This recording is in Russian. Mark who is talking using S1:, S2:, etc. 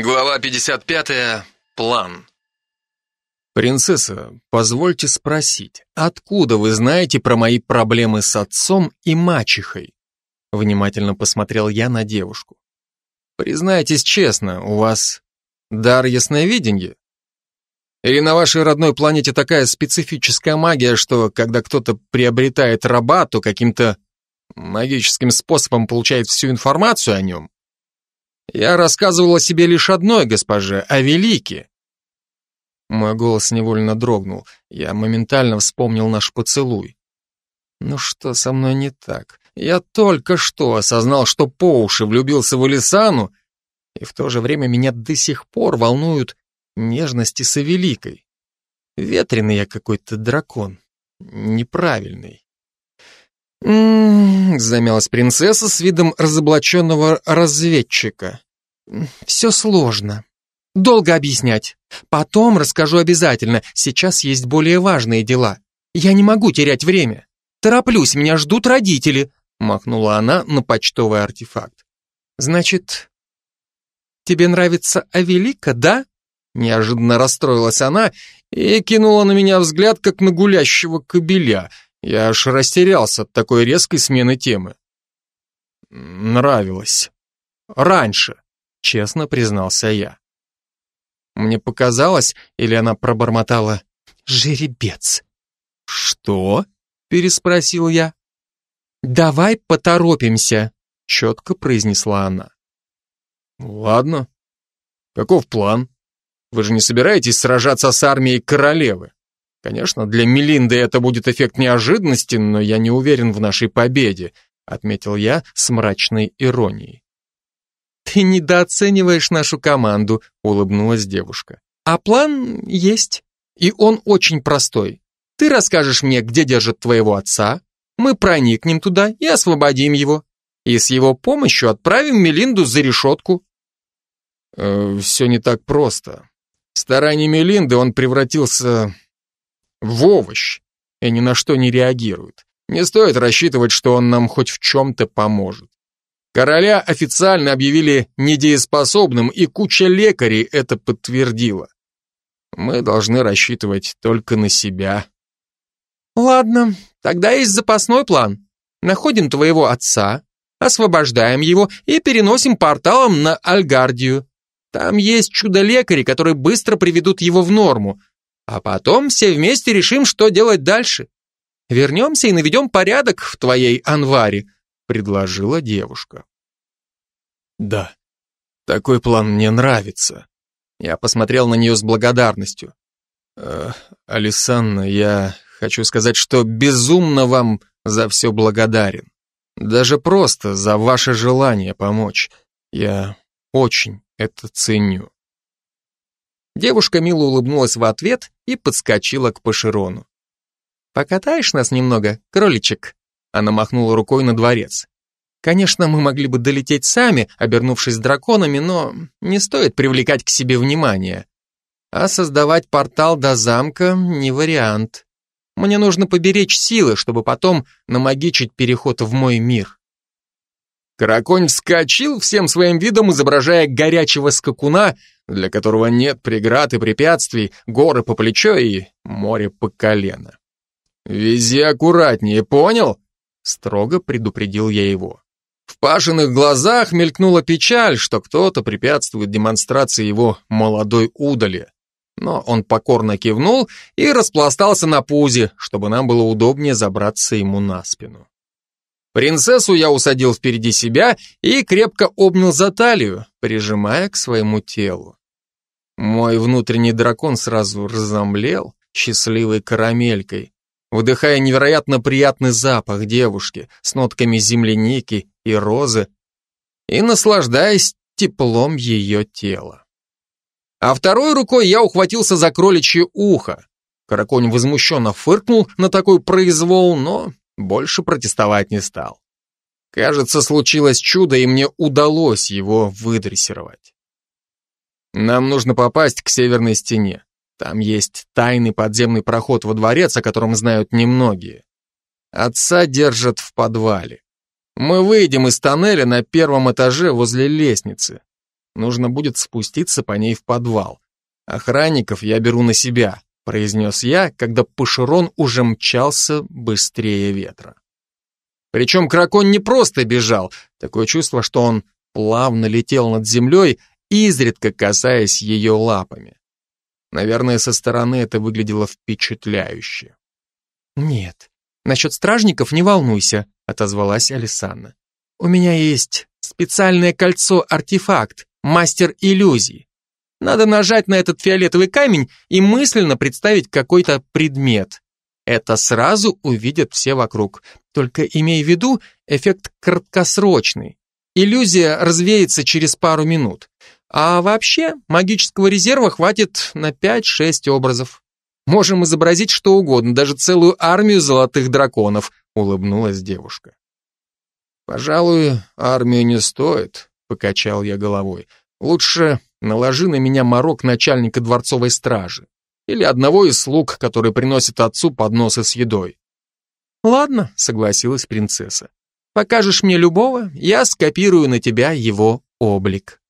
S1: Глава 55. План.
S2: Принцесса, позвольте спросить, откуда вы знаете про мои проблемы с отцом и мачехой? Внимательно посмотрел я на девушку. Признайтесь честно, у вас дар ясновидения? Или на вашей родной планете такая специфическая магия, что когда кто-то приобретает раба, то каким-то магическим способом получает всю информацию о нем? Я рассказывал о себе лишь одной госпоже, о Велике. Мой голос невольно дрогнул. Я моментально вспомнил наш поцелуй. Ну что со мной не так? Я только что осознал, что по уши влюбился в Элисану, и в то же время меня до сих пор волнуют нежности с Великой. Ветреный я какой-то дракон. Неправильный. «М-м-м», замялась принцесса с видом разоблаченного разведчика. «Все сложно. Долго объяснять. Потом расскажу обязательно. Сейчас есть более важные дела. Я не могу терять время. Тороплюсь, меня ждут родители», махнула она на почтовый артефакт. «Значит, тебе нравится Авелика, да?» Неожиданно расстроилась она и кинула на меня взгляд, как на гулящего кобеля – я аж растерялся от такой резкой смены темы. Нравилось. Раньше, честно признался я. Мне показалось, или она пробормотала «Жеребец». «Что?» — переспросил я. «Давай поторопимся», — четко произнесла она. «Ладно. Каков план? Вы же не собираетесь сражаться с армией королевы?» Конечно, для Мелинды это будет эффект неожиданности, но я не уверен в нашей победе, отметил я с мрачной иронией. Ты недооцениваешь нашу команду, улыбнулась девушка. А план есть, и он очень простой. Ты расскажешь мне, где держат твоего отца, мы проникнем туда и освободим его. И с его помощью отправим Мелинду за решетку. Э, все не так просто. Стараниями Мелинды он превратился в овощ и ни на что не реагирует. Не стоит рассчитывать, что он нам хоть в чем-то поможет. Короля официально объявили недееспособным, и куча лекарей это подтвердила. Мы должны рассчитывать только на себя. Ладно, тогда есть запасной план. Находим твоего отца, освобождаем его и переносим порталом на Альгардию. Там есть чудо-лекари, которые быстро приведут его в норму, а потом все вместе решим, что делать дальше. Вернемся и наведем порядок в твоей анваре, предложила девушка. Да, такой план мне нравится. Я посмотрел на нее с благодарностью. Э, Алисанна, я хочу сказать, что безумно вам за все благодарен. Даже просто за ваше желание помочь. Я очень это ценю. Девушка мило улыбнулась в ответ и подскочила к Паширону. «Покатаешь нас немного, кроличек?» Она махнула рукой на дворец. «Конечно, мы могли бы долететь сами, обернувшись драконами, но не стоит привлекать к себе внимание. А создавать портал до замка не вариант. Мне нужно поберечь силы, чтобы потом намагичить переход в мой мир». Караконь вскочил всем своим видом, изображая горячего скакуна, для которого нет преград и препятствий, горы по плечо и море по колено. «Вези аккуратнее, понял?» Строго предупредил я его. В Пашиных глазах мелькнула печаль, что кто-то препятствует демонстрации его молодой удали. Но он покорно кивнул и распластался на пузе, чтобы нам было удобнее забраться ему на спину. Принцессу я усадил впереди себя и крепко обнял за талию, прижимая к своему телу. Мой внутренний дракон сразу разомлел, счастливой карамелькой, вдыхая невероятно приятный запах девушки с нотками земляники и розы и наслаждаясь теплом ее тела. А второй рукой я ухватился за кроличье ухо. Караконь возмущенно фыркнул на такой произвол, но больше протестовать не стал. Кажется, случилось чудо, и мне удалось его выдрессировать. Нам нужно попасть к северной стене. Там есть тайный подземный проход во дворец, о котором знают немногие. Отца держат в подвале. Мы выйдем из тоннеля на первом этаже возле лестницы. Нужно будет спуститься по ней в подвал. Охранников я беру на себя, произнес я, когда Пашерон уже мчался быстрее ветра. Причем Кракон не просто бежал, такое чувство, что он плавно летел над землей, изредка касаясь ее лапами. Наверное, со стороны это выглядело впечатляюще. «Нет, насчет стражников не волнуйся», — отозвалась Алисанна. «У меня есть специальное кольцо-артефакт, мастер иллюзий. Надо нажать на этот фиолетовый камень и мысленно представить какой-то предмет. Это сразу увидят все вокруг. Только имей в виду, эффект краткосрочный. Иллюзия развеется через пару минут. А вообще, магического резерва хватит на 5-6 образов. Можем изобразить что угодно, даже целую армию золотых драконов, улыбнулась девушка. Пожалуй, армию не стоит, покачал я головой. Лучше наложи на меня морок начальника дворцовой стражи или одного из слуг, который приносит отцу подносы с едой. Ладно, согласилась принцесса. Покажешь мне любого, я скопирую на тебя его облик.